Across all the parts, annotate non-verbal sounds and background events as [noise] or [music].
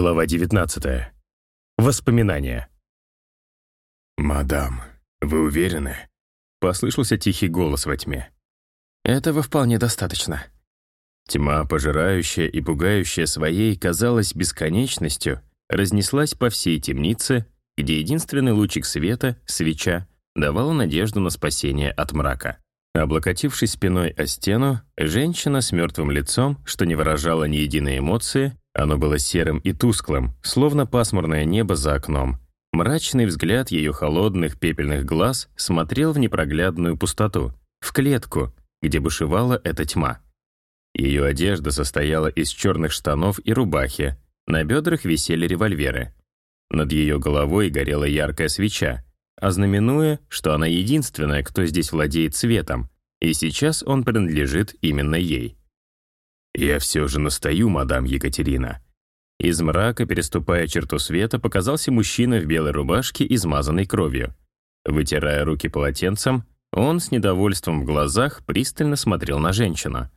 Глава 19. Воспоминания. «Мадам, вы уверены?» Послышался тихий голос во тьме. «Этого вполне достаточно». Тьма, пожирающая и пугающая своей, казалось, бесконечностью, разнеслась по всей темнице, где единственный лучик света, свеча, давал надежду на спасение от мрака. Облокотившись спиной о стену, женщина с мертвым лицом, что не выражала ни единой эмоции, оно было серым и тусклым, словно пасмурное небо за окном. Мрачный взгляд ее холодных пепельных глаз смотрел в непроглядную пустоту, в клетку, где бушевала эта тьма. Ее одежда состояла из черных штанов и рубахи, на бедрах висели револьверы. Над ее головой горела яркая свеча, ознаменуя, что она единственная, кто здесь владеет светом, и сейчас он принадлежит именно ей. «Я все же настаю, мадам Екатерина». Из мрака, переступая черту света, показался мужчина в белой рубашке, измазанной кровью. Вытирая руки полотенцем, он с недовольством в глазах пристально смотрел на женщину.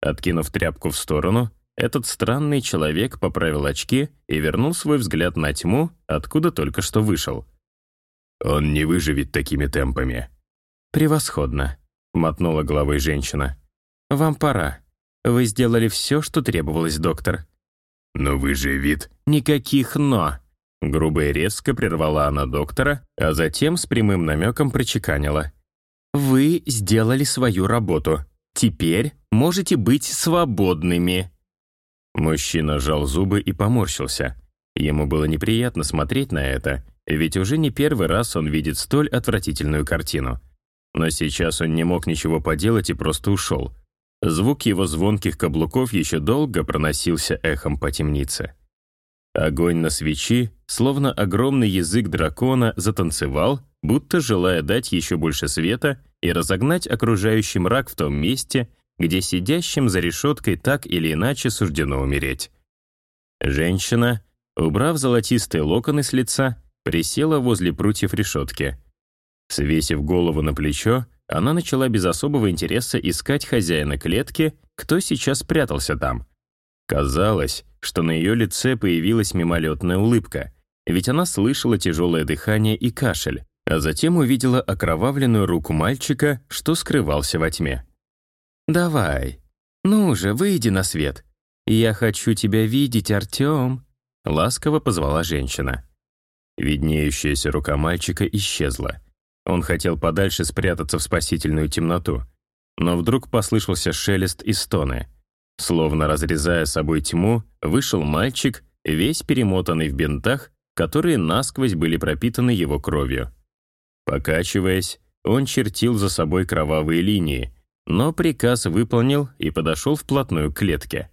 Откинув тряпку в сторону, этот странный человек поправил очки и вернул свой взгляд на тьму, откуда только что вышел. «Он не выживет такими темпами». «Превосходно», — мотнула головой женщина. «Вам пора. Вы сделали все, что требовалось, доктор». «Но вы же вид...» «Никаких «но». Грубо и резко прервала она доктора, а затем с прямым намеком прочеканила. «Вы сделали свою работу. Теперь можете быть свободными». Мужчина сжал зубы и поморщился. Ему было неприятно смотреть на это, ведь уже не первый раз он видит столь отвратительную картину. Но сейчас он не мог ничего поделать и просто ушел. Звук его звонких каблуков еще долго проносился эхом по темнице. Огонь на свечи, словно огромный язык дракона, затанцевал, будто желая дать еще больше света и разогнать окружающий мрак в том месте, где сидящим за решеткой так или иначе суждено умереть. Женщина, убрав золотистые локоны с лица, присела возле прутьев решетки. Свесив голову на плечо, она начала без особого интереса искать хозяина клетки, кто сейчас прятался там. Казалось, что на ее лице появилась мимолетная улыбка, ведь она слышала тяжелое дыхание и кашель, а затем увидела окровавленную руку мальчика, что скрывался во тьме. «Давай, ну же, выйди на свет. Я хочу тебя видеть, Артем», — ласково позвала женщина. Виднеющаяся рука мальчика исчезла. Он хотел подальше спрятаться в спасительную темноту. Но вдруг послышался шелест и стоны. Словно разрезая собой тьму, вышел мальчик, весь перемотанный в бинтах, которые насквозь были пропитаны его кровью. Покачиваясь, он чертил за собой кровавые линии, но приказ выполнил и подошел вплотную к клетке.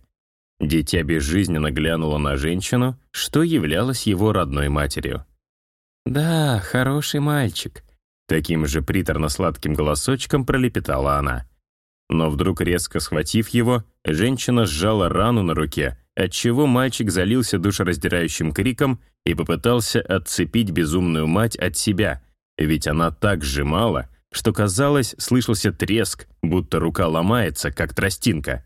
Дитя безжизненно глянуло на женщину, что являлось его родной матерью. «Да, хороший мальчик», Таким же приторно-сладким голосочком пролепетала она. Но вдруг, резко схватив его, женщина сжала рану на руке, отчего мальчик залился душераздирающим криком и попытался отцепить безумную мать от себя, ведь она так сжимала, что, казалось, слышался треск, будто рука ломается, как тростинка.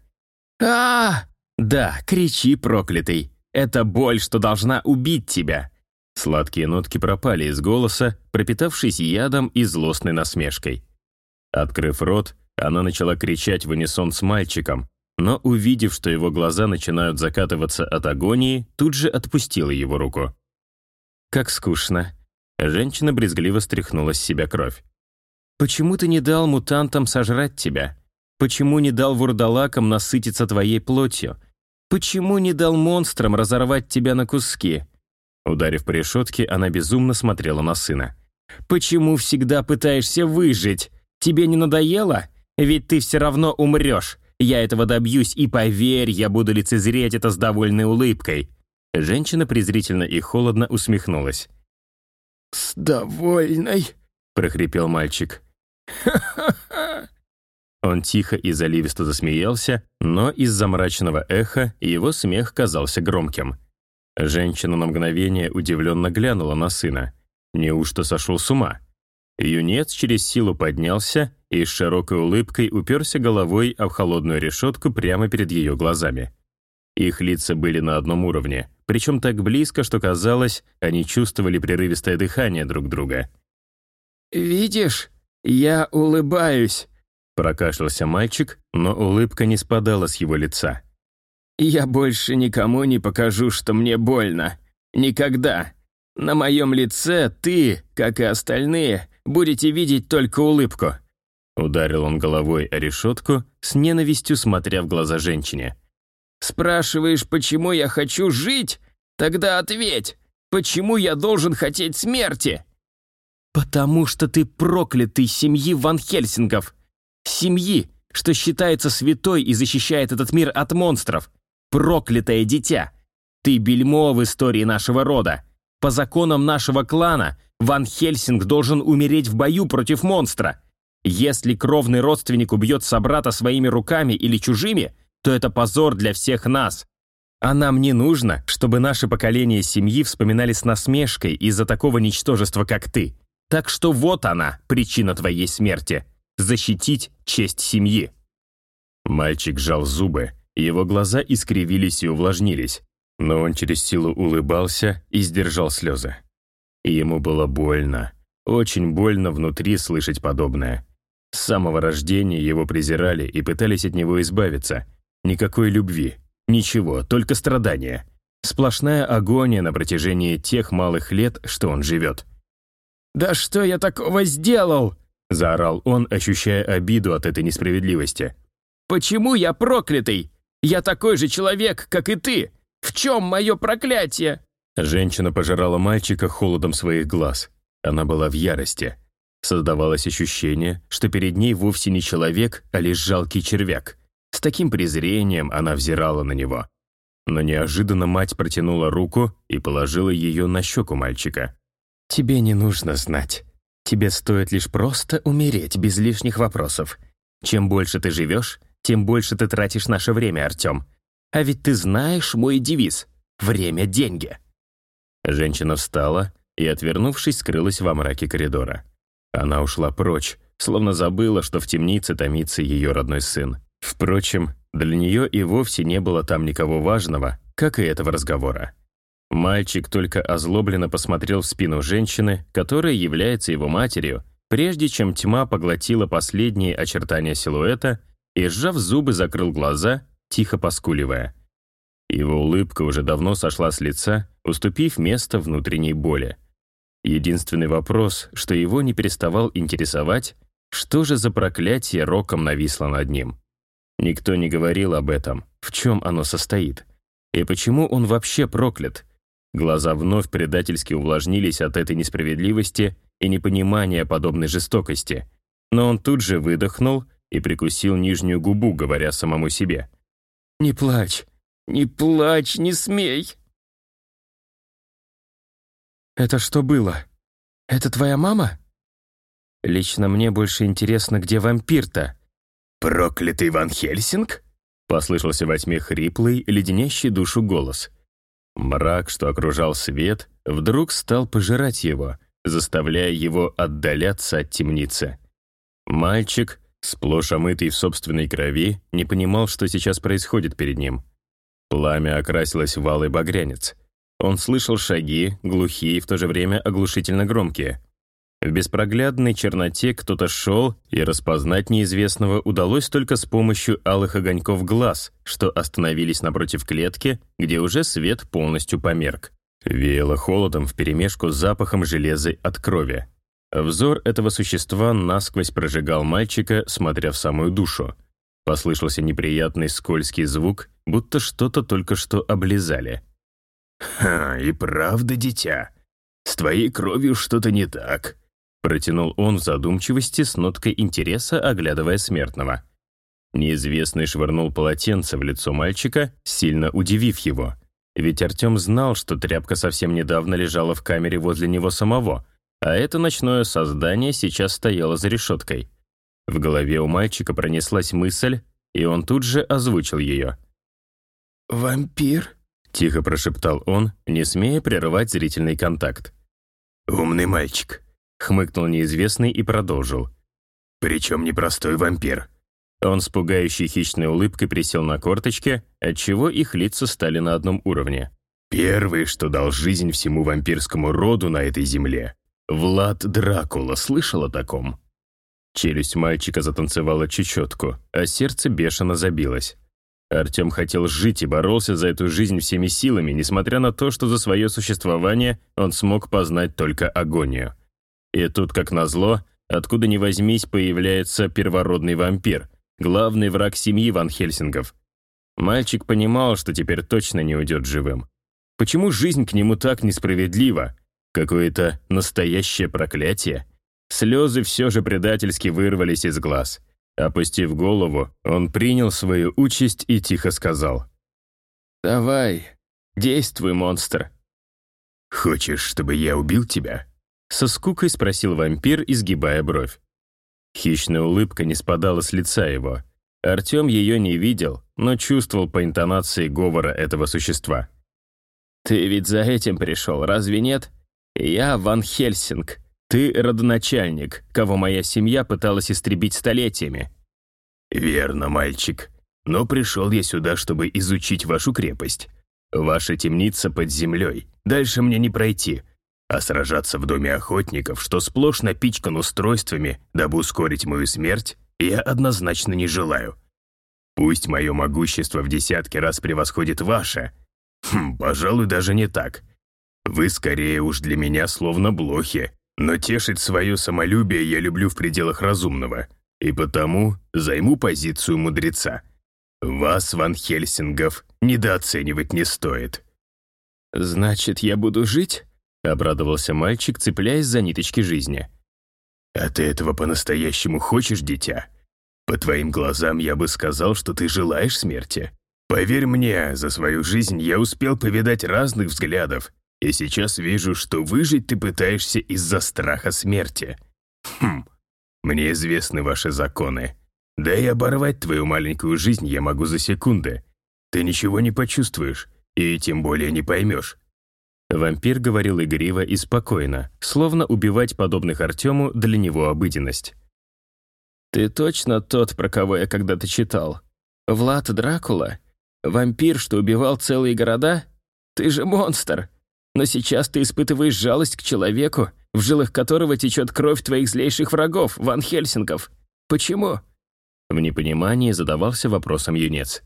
а Да, кричи, проклятый! Это боль, что должна убить тебя!» Сладкие нотки пропали из голоса, пропитавшись ядом и злостной насмешкой. Открыв рот, она начала кричать в унисон с мальчиком, но, увидев, что его глаза начинают закатываться от агонии, тут же отпустила его руку. «Как скучно». Женщина брезгливо стряхнула с себя кровь. «Почему ты не дал мутантам сожрать тебя? Почему не дал вурдалакам насытиться твоей плотью? Почему не дал монстрам разорвать тебя на куски? Ударив по решетке, она безумно смотрела на сына. «Почему всегда пытаешься выжить? Тебе не надоело? Ведь ты все равно умрешь. Я этого добьюсь, и поверь, я буду лицезреть это с довольной улыбкой». Женщина презрительно и холодно усмехнулась. «С довольной?» — прохрипел мальчик. [laughs] Он тихо и заливисто засмеялся, но из-за мрачного эха его смех казался громким. Женщина на мгновение удивленно глянула на сына. Неужто сошел с ума? Юнец через силу поднялся и с широкой улыбкой уперся головой об холодную решетку прямо перед ее глазами. Их лица были на одном уровне, причем так близко, что казалось, они чувствовали прерывистое дыхание друг друга. «Видишь, я улыбаюсь», — прокашлялся мальчик, но улыбка не спадала с его лица. «Я больше никому не покажу, что мне больно. Никогда. На моем лице ты, как и остальные, будете видеть только улыбку». Ударил он головой о решетку, с ненавистью смотря в глаза женщине. «Спрашиваешь, почему я хочу жить? Тогда ответь, почему я должен хотеть смерти?» «Потому что ты проклятый семьи Ван Хельсингов. Семьи, что считается святой и защищает этот мир от монстров. Проклятое дитя. Ты бельмо в истории нашего рода. По законам нашего клана Ван Хельсинг должен умереть в бою против монстра. Если кровный родственник убьет собрата своими руками или чужими, то это позор для всех нас. А нам не нужно, чтобы наше поколение семьи вспоминали с насмешкой из-за такого ничтожества, как ты. Так что вот она, причина твоей смерти. Защитить честь семьи». Мальчик сжал зубы, его глаза искривились и увлажнились, но он через силу улыбался и сдержал слезы. ему было больно, очень больно внутри слышать подобное. С самого рождения его презирали и пытались от него избавиться. Никакой любви, ничего, только страдания. Сплошная агония на протяжении тех малых лет, что он живет. «Да что я такого сделал?» — заорал он, ощущая обиду от этой несправедливости. «Почему я проклятый? Я такой же человек, как и ты. В чем мое проклятие?» Женщина пожирала мальчика холодом своих глаз. Она была в ярости. Создавалось ощущение, что перед ней вовсе не человек, а лишь жалкий червяк. С таким презрением она взирала на него. Но неожиданно мать протянула руку и положила ее на щеку мальчика. Тебе не нужно знать. Тебе стоит лишь просто умереть без лишних вопросов. Чем больше ты живешь, тем больше ты тратишь наше время, Артем. А ведь ты знаешь мой девиз «Время – деньги». Женщина встала и, отвернувшись, скрылась во мраке коридора. Она ушла прочь, словно забыла, что в темнице томится ее родной сын. Впрочем, для нее и вовсе не было там никого важного, как и этого разговора. Мальчик только озлобленно посмотрел в спину женщины, которая является его матерью, прежде чем тьма поглотила последние очертания силуэта и, сжав зубы, закрыл глаза, тихо поскуливая. Его улыбка уже давно сошла с лица, уступив место внутренней боли. Единственный вопрос, что его не переставал интересовать, что же за проклятие роком нависло над ним? Никто не говорил об этом, в чем оно состоит. И почему он вообще проклят? Глаза вновь предательски увлажнились от этой несправедливости и непонимания подобной жестокости. Но он тут же выдохнул и прикусил нижнюю губу, говоря самому себе. «Не плачь, не плачь, не смей!» «Это что было? Это твоя мама?» «Лично мне больше интересно, где вампир-то?» «Проклятый Ван Хельсинг?» Послышался во тьме хриплый, леденящий душу голос. Мрак, что окружал свет, вдруг стал пожирать его, заставляя его отдаляться от темницы. Мальчик, сплошь омытый в собственной крови, не понимал, что сейчас происходит перед ним. Пламя окрасилось в алый багрянец. Он слышал шаги, глухие и в то же время оглушительно громкие. В беспроглядной черноте кто-то шел, и распознать неизвестного удалось только с помощью алых огоньков глаз, что остановились напротив клетки, где уже свет полностью померк. Веяло холодом вперемешку с запахом железа от крови. Взор этого существа насквозь прожигал мальчика, смотря в самую душу. Послышался неприятный скользкий звук, будто что-то только что облизали. «Ха, и правда, дитя. С твоей кровью что-то не так», Протянул он в задумчивости с ноткой интереса, оглядывая смертного. Неизвестный швырнул полотенце в лицо мальчика, сильно удивив его. Ведь Артем знал, что тряпка совсем недавно лежала в камере возле него самого, а это ночное создание сейчас стояло за решеткой. В голове у мальчика пронеслась мысль, и он тут же озвучил ее. «Вампир?» — тихо прошептал он, не смея прерывать зрительный контакт. «Умный мальчик», Хмыкнул неизвестный и продолжил. «Причем непростой вампир». Он с пугающей хищной улыбкой присел на корточки, отчего их лица стали на одном уровне. Первый, что дал жизнь всему вампирскому роду на этой земле. Влад Дракула слышал о таком? Челюсть мальчика затанцевала чечетку, а сердце бешено забилось. Артем хотел жить и боролся за эту жизнь всеми силами, несмотря на то, что за свое существование он смог познать только агонию. И тут, как назло, откуда ни возьмись, появляется первородный вампир, главный враг семьи Ван Хельсингов. Мальчик понимал, что теперь точно не уйдет живым. Почему жизнь к нему так несправедлива? Какое-то настоящее проклятие? Слезы все же предательски вырвались из глаз. Опустив голову, он принял свою участь и тихо сказал. «Давай, действуй, монстр». «Хочешь, чтобы я убил тебя?» Со скукой спросил вампир, изгибая бровь. Хищная улыбка не спадала с лица его. Артем ее не видел, но чувствовал по интонации говора этого существа. «Ты ведь за этим пришел, разве нет? Я Ван Хельсинг, ты родоначальник, кого моя семья пыталась истребить столетиями». «Верно, мальчик. Но пришел я сюда, чтобы изучить вашу крепость. Ваша темница под землей. Дальше мне не пройти. А сражаться в доме охотников, что сплошь напичкан устройствами, дабы ускорить мою смерть, я однозначно не желаю. Пусть мое могущество в десятки раз превосходит ваше. Хм, пожалуй, даже не так. Вы скорее уж для меня словно блохи, но тешить свое самолюбие я люблю в пределах разумного, и потому займу позицию мудреца. Вас, Ван Хельсингов, недооценивать не стоит». «Значит, я буду жить?» — обрадовался мальчик, цепляясь за ниточки жизни. «А ты этого по-настоящему хочешь, дитя? По твоим глазам я бы сказал, что ты желаешь смерти. Поверь мне, за свою жизнь я успел повидать разных взглядов и сейчас вижу, что выжить ты пытаешься из-за страха смерти. Хм, мне известны ваши законы. Да и оборвать твою маленькую жизнь я могу за секунды. Ты ничего не почувствуешь, и тем более не поймешь. Вампир говорил игриво и спокойно, словно убивать подобных Артему для него обыденность. «Ты точно тот, про кого я когда-то читал? Влад Дракула? Вампир, что убивал целые города? Ты же монстр!» Но сейчас ты испытываешь жалость к человеку, в жилах которого течет кровь твоих злейших врагов, Ван Хельсингов. Почему?» В непонимании задавался вопросом юнец.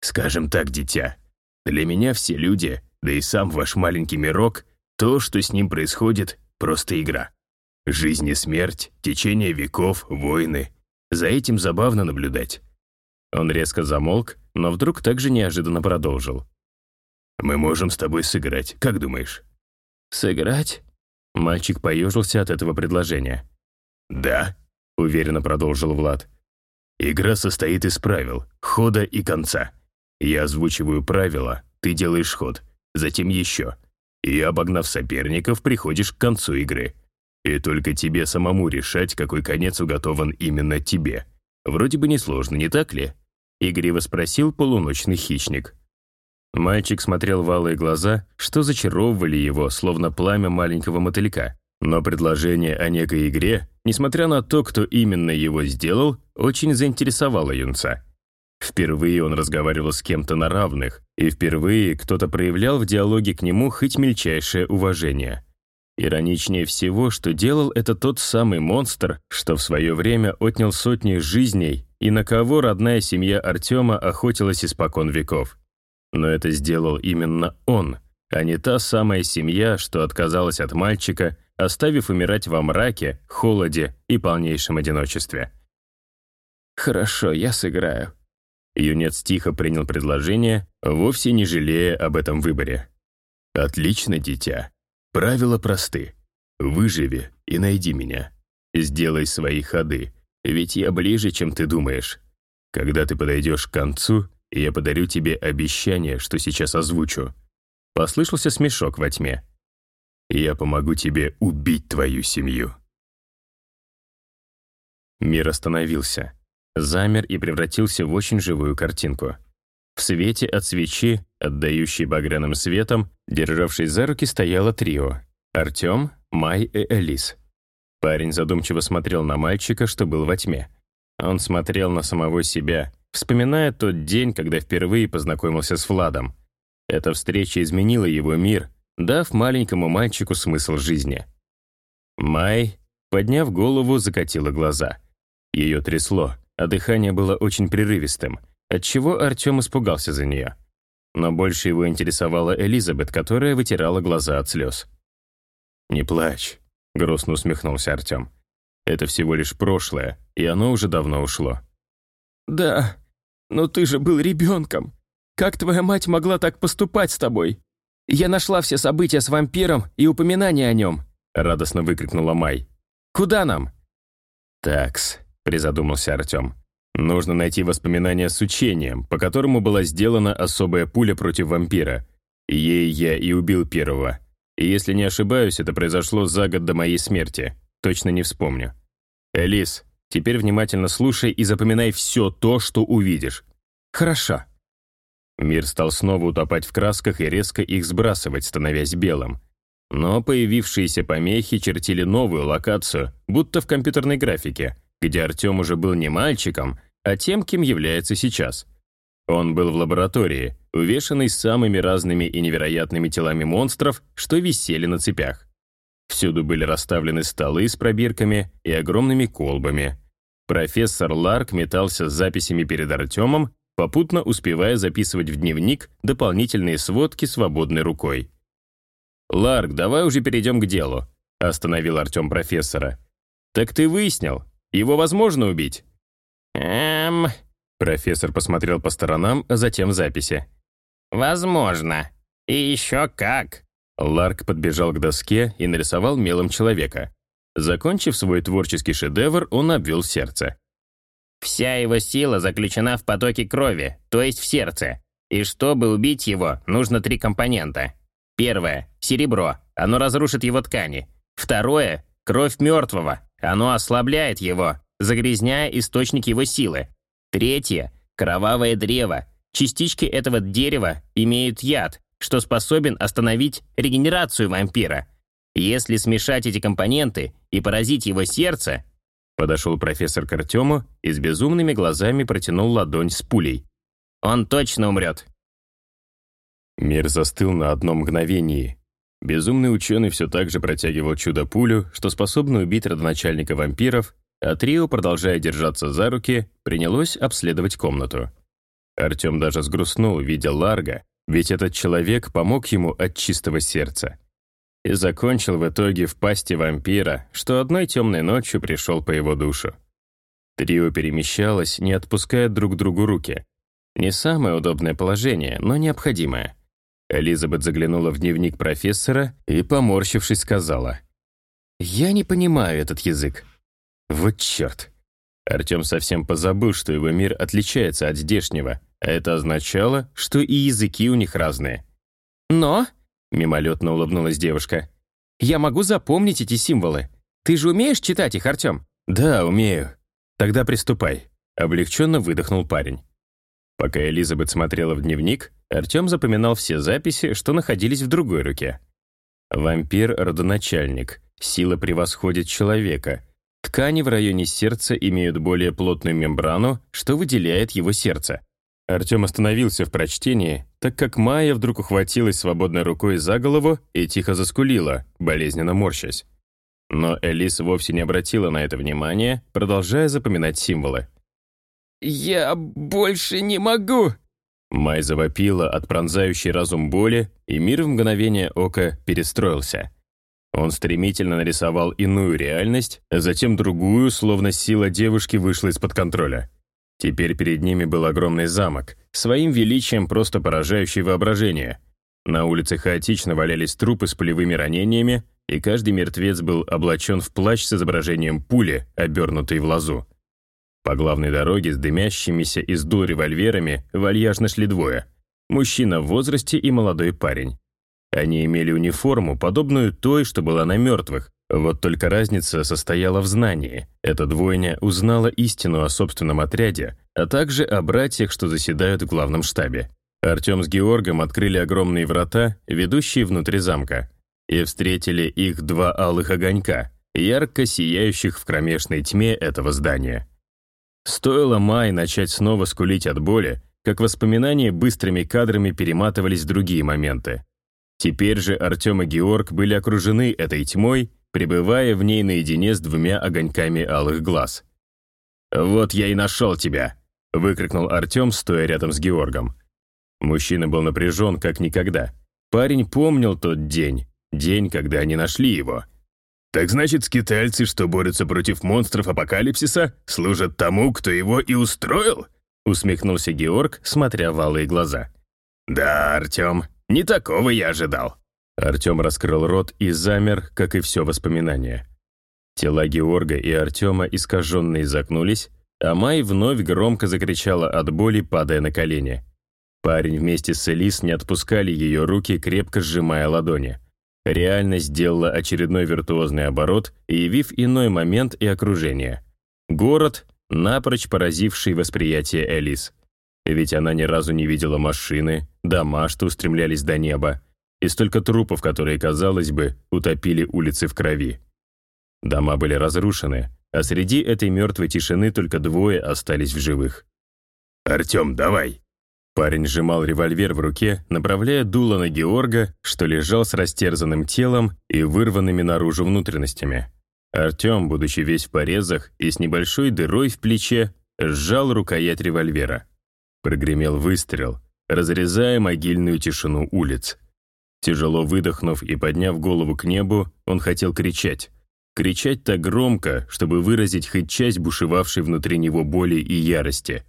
«Скажем так, дитя, для меня все люди, да и сам ваш маленький мирок, то, что с ним происходит, просто игра. Жизнь и смерть, течение веков, войны. За этим забавно наблюдать». Он резко замолк, но вдруг также неожиданно продолжил. Мы можем с тобой сыграть, как думаешь?» «Сыграть?» Мальчик поежился от этого предложения. «Да», — уверенно продолжил Влад. «Игра состоит из правил, хода и конца. Я озвучиваю правила, ты делаешь ход, затем еще. И, обогнав соперников, приходишь к концу игры. И только тебе самому решать, какой конец уготован именно тебе. Вроде бы несложно, не так ли?» Игриво спросил полуночный хищник. Мальчик смотрел в алые глаза, что зачаровывали его, словно пламя маленького мотылька. Но предложение о некой игре, несмотря на то, кто именно его сделал, очень заинтересовало юнца. Впервые он разговаривал с кем-то на равных, и впервые кто-то проявлял в диалоге к нему хоть мельчайшее уважение. Ироничнее всего, что делал это тот самый монстр, что в свое время отнял сотни жизней и на кого родная семья Артема охотилась испокон веков. Но это сделал именно он, а не та самая семья, что отказалась от мальчика, оставив умирать во мраке, холоде и полнейшем одиночестве. «Хорошо, я сыграю». Юнец тихо принял предложение, вовсе не жалея об этом выборе. «Отлично, дитя. Правила просты. Выживи и найди меня. Сделай свои ходы, ведь я ближе, чем ты думаешь. Когда ты подойдешь к концу, и я подарю тебе обещание, что сейчас озвучу». Послышался смешок во тьме. «Я помогу тебе убить твою семью». Мир остановился, замер и превратился в очень живую картинку. В свете от свечи, отдающей багряным светом, державшей за руки стояло трио — Артем, Май и Элис. Парень задумчиво смотрел на мальчика, что был во тьме. Он смотрел на самого себя, вспоминая тот день, когда впервые познакомился с Владом. Эта встреча изменила его мир, дав маленькому мальчику смысл жизни. Май, подняв голову, закатила глаза. Ее трясло, а дыхание было очень прерывистым, отчего Артем испугался за нее. Но больше его интересовала Элизабет, которая вытирала глаза от слез. «Не плачь», — грустно усмехнулся Артем. «Это всего лишь прошлое, и оно уже давно ушло». «Да, но ты же был ребенком. Как твоя мать могла так поступать с тобой? Я нашла все события с вампиром и упоминания о нем», — радостно выкрикнула Май. «Куда нам?» «Такс», — призадумался Артем. «Нужно найти воспоминания с учением, по которому была сделана особая пуля против вампира. Ей я и убил первого. И если не ошибаюсь, это произошло за год до моей смерти. Точно не вспомню. Элис, теперь внимательно слушай и запоминай все то, что увидишь. Хорошо. Мир стал снова утопать в красках и резко их сбрасывать, становясь белым. Но появившиеся помехи чертили новую локацию, будто в компьютерной графике, где Артем уже был не мальчиком, а тем, кем является сейчас. Он был в лаборатории, увешанный самыми разными и невероятными телами монстров, что висели на цепях. Всюду были расставлены столы с пробирками и огромными колбами. Профессор Ларк метался с записями перед Артемом, попутно успевая записывать в дневник дополнительные сводки свободной рукой. «Ларк, давай уже перейдем к делу», — остановил Артем профессора. «Так ты выяснил, его возможно убить?» «Эм...» Профессор посмотрел по сторонам, а затем записи. «Возможно. И еще как». Ларк подбежал к доске и нарисовал мелом человека. Закончив свой творческий шедевр, он обвел сердце. «Вся его сила заключена в потоке крови, то есть в сердце. И чтобы убить его, нужно три компонента. Первое — серебро, оно разрушит его ткани. Второе — кровь мертвого, оно ослабляет его, загрязняя источник его силы. Третье — кровавое древо. Частички этого дерева имеют яд, что способен остановить регенерацию вампира. Если смешать эти компоненты и поразить его сердце... Подошел профессор к Артему и с безумными глазами протянул ладонь с пулей. Он точно умрет. Мир застыл на одном мгновении. Безумный ученый все так же протягивал чудо-пулю, что способно убить родоначальника вампиров, а трио, продолжая держаться за руки, принялось обследовать комнату. Артем даже сгрустнул, видя Ларга, ведь этот человек помог ему от чистого сердца. И закончил в итоге в пасти вампира, что одной темной ночью пришел по его душу. Трио перемещалось, не отпуская друг другу руки. Не самое удобное положение, но необходимое. Элизабет заглянула в дневник профессора и, поморщившись, сказала, «Я не понимаю этот язык. Вот черт. Артем совсем позабыл, что его мир отличается от здешнего, а это означало, что и языки у них разные. «Но», — мимолетно улыбнулась девушка, «я могу запомнить эти символы. Ты же умеешь читать их, Артем?» «Да, умею. Тогда приступай», — облегченно выдохнул парень. Пока Элизабет смотрела в дневник, Артем запоминал все записи, что находились в другой руке. Вампир-родоначальник. Сила превосходит человека. Ткани в районе сердца имеют более плотную мембрану, что выделяет его сердце. Артем остановился в прочтении, так как Майя вдруг ухватилась свободной рукой за голову и тихо заскулила, болезненно морщась. Но Элис вовсе не обратила на это внимания, продолжая запоминать символы. «Я больше не могу!» Май завопила от пронзающей разум боли, и мир в мгновение ока перестроился. Он стремительно нарисовал иную реальность, а затем другую, словно сила девушки вышла из-под контроля. Теперь перед ними был огромный замок, своим величием просто поражающий воображение. На улице хаотично валялись трупы с пулевыми ранениями, и каждый мертвец был облачен в плащ с изображением пули, обернутой в лозу. По главной дороге с дымящимися из дул револьверами вальяжно шли двое. Мужчина в возрасте и молодой парень. Они имели униформу, подобную той, что была на мертвых. Вот только разница состояла в знании. Эта двойня узнала истину о собственном отряде, а также о братьях, что заседают в главном штабе. Артем с Георгом открыли огромные врата, ведущие внутрь замка, и встретили их два алых огонька, ярко сияющих в кромешной тьме этого здания. Стоило Май начать снова скулить от боли, как воспоминания быстрыми кадрами перематывались другие моменты. Теперь же Артем и Георг были окружены этой тьмой, пребывая в ней наедине с двумя огоньками алых глаз. «Вот я и нашел тебя!» — выкрикнул Артем, стоя рядом с Георгом. Мужчина был напряжен, как никогда. Парень помнил тот день, день, когда они нашли его. «Так значит, скитальцы, что борются против монстров апокалипсиса, служат тому, кто его и устроил?» усмехнулся Георг, смотря в алые глаза. «Да, Артем, не такого я ожидал». Артем раскрыл рот и замер, как и все воспоминания. Тела Георга и Артема искаженные загнулись, а Май вновь громко закричала от боли, падая на колени. Парень вместе с Элис не отпускали ее руки, крепко сжимая ладони. Реальность сделала очередной виртуозный оборот, явив иной момент и окружение. Город, напрочь поразивший восприятие Элис. Ведь она ни разу не видела машины, дома, что устремлялись до неба, и столько трупов, которые, казалось бы, утопили улицы в крови. Дома были разрушены, а среди этой мертвой тишины только двое остались в живых. «Артем, давай!» Парень сжимал револьвер в руке, направляя дуло на Георга, что лежал с растерзанным телом и вырванными наружу внутренностями. Артем, будучи весь в порезах и с небольшой дырой в плече, сжал рукоять револьвера. Прогремел выстрел, разрезая могильную тишину улиц. Тяжело выдохнув и подняв голову к небу, он хотел кричать. Кричать так громко, чтобы выразить хоть часть бушевавшей внутри него боли и ярости.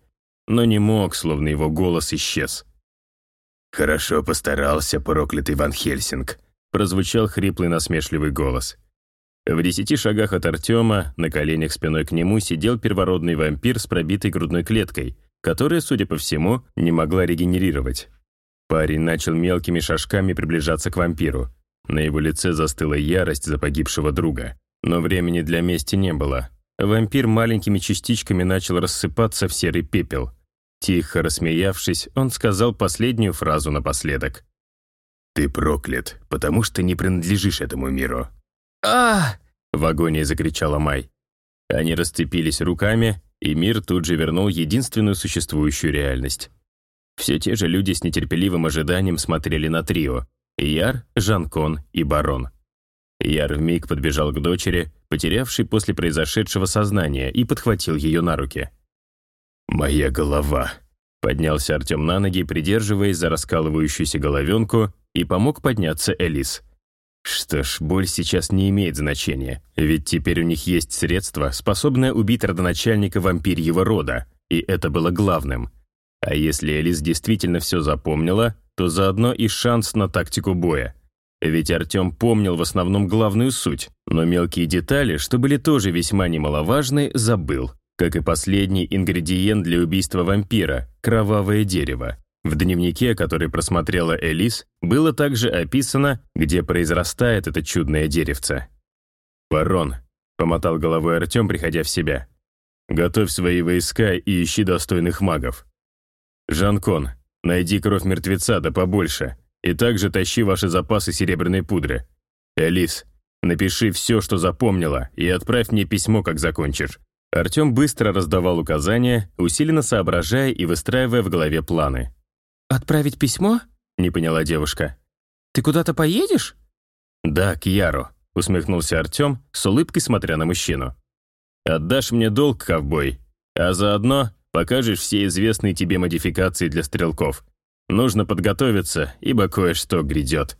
Но не мог, словно его голос исчез. «Хорошо постарался, проклятый Ван Хельсинг», прозвучал хриплый насмешливый голос. В десяти шагах от Артема, на коленях спиной к нему, сидел первородный вампир с пробитой грудной клеткой, которая, судя по всему, не могла регенерировать. Парень начал мелкими шажками приближаться к вампиру. На его лице застыла ярость за погибшего друга. Но времени для мести не было. Вампир маленькими частичками начал рассыпаться в серый пепел. Тихо рассмеявшись, он сказал последнюю фразу напоследок. «Ты проклят, потому что не принадлежишь этому миру а В агонии закричала Май. Они расцепились руками, и мир тут же вернул единственную существующую реальность. Все те же люди с нетерпеливым ожиданием смотрели на трио — Яр, Жанкон и Барон. Яр вмиг подбежал к дочери, потерявшей после произошедшего сознание, и подхватил ее на руки. «Моя голова!» Поднялся Артем на ноги, придерживаясь за раскалывающуюся головенку, и помог подняться Элис. Что ж, боль сейчас не имеет значения, ведь теперь у них есть средство, способное убить родоначальника вампирьего рода, и это было главным. А если Элис действительно все запомнила, то заодно и шанс на тактику боя. Ведь Артем помнил в основном главную суть, но мелкие детали, что были тоже весьма немаловажны, забыл. Как и последний ингредиент для убийства вампира — кровавое дерево. В дневнике, который просмотрела Элис, было также описано, где произрастает это чудное деревце. «Барон», — помотал головой Артем, приходя в себя, «готовь свои войска и ищи достойных магов. Жанкон, найди кровь мертвеца да побольше, и также тащи ваши запасы серебряной пудры. Элис, напиши все, что запомнила, и отправь мне письмо, как закончишь». Артем быстро раздавал указания, усиленно соображая и выстраивая в голове планы. «Отправить письмо?» — не поняла девушка. «Ты куда-то поедешь?» «Да, к Яру», — усмехнулся Артем, с улыбкой смотря на мужчину. «Отдашь мне долг, ковбой, а заодно покажешь все известные тебе модификации для стрелков. Нужно подготовиться, ибо кое-что грядет».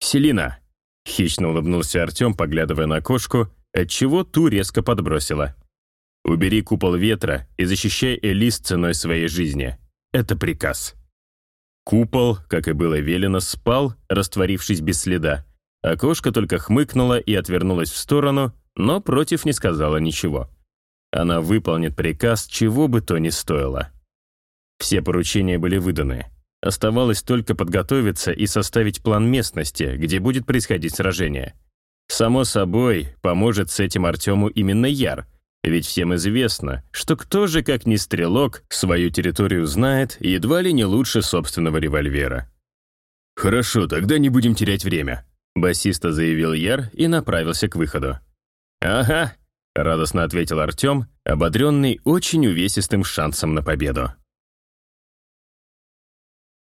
«Селина», — хищно улыбнулся Артем, поглядывая на кошку, отчего ту резко подбросила. «Убери купол ветра и защищай Элис ценой своей жизни. Это приказ». Купол, как и было велено, спал, растворившись без следа. Окошко только хмыкнула и отвернулась в сторону, но против не сказала ничего. Она выполнит приказ, чего бы то ни стоило. Все поручения были выданы. Оставалось только подготовиться и составить план местности, где будет происходить сражение. Само собой, поможет с этим Артему именно Яр, ведь всем известно, что кто же, как ни стрелок, свою территорию знает едва ли не лучше собственного револьвера. «Хорошо, тогда не будем терять время», — басиста заявил Яр и направился к выходу. «Ага», — радостно ответил Артем, ободренный очень увесистым шансом на победу.